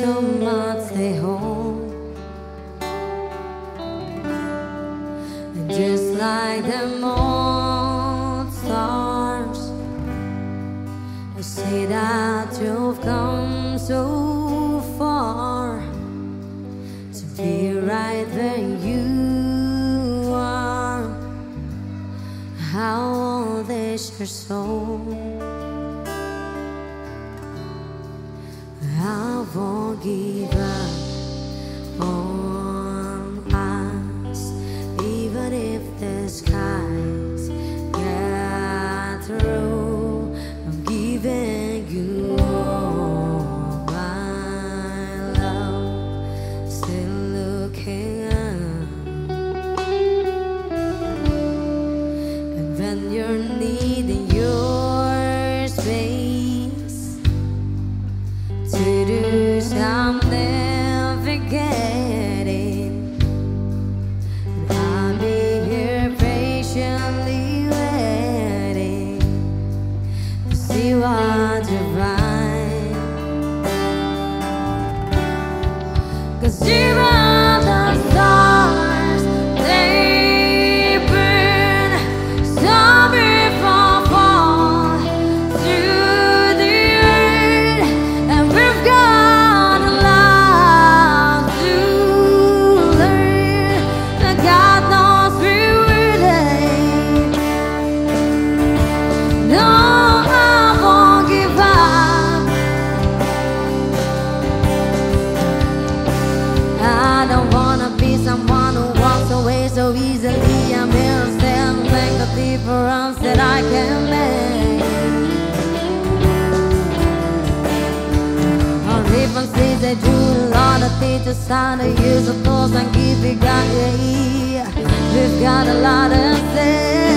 So much they hold, and just like the old stars, I say that you've come so far to be right where you are. How old is your soul? Give up on us, even if the skies get. I'm giving you all my love, still looking up. And when you're Cause I'm the difference that I can make. On different streets, they do a lot of things use of those and keep it going. We've got a lot to say.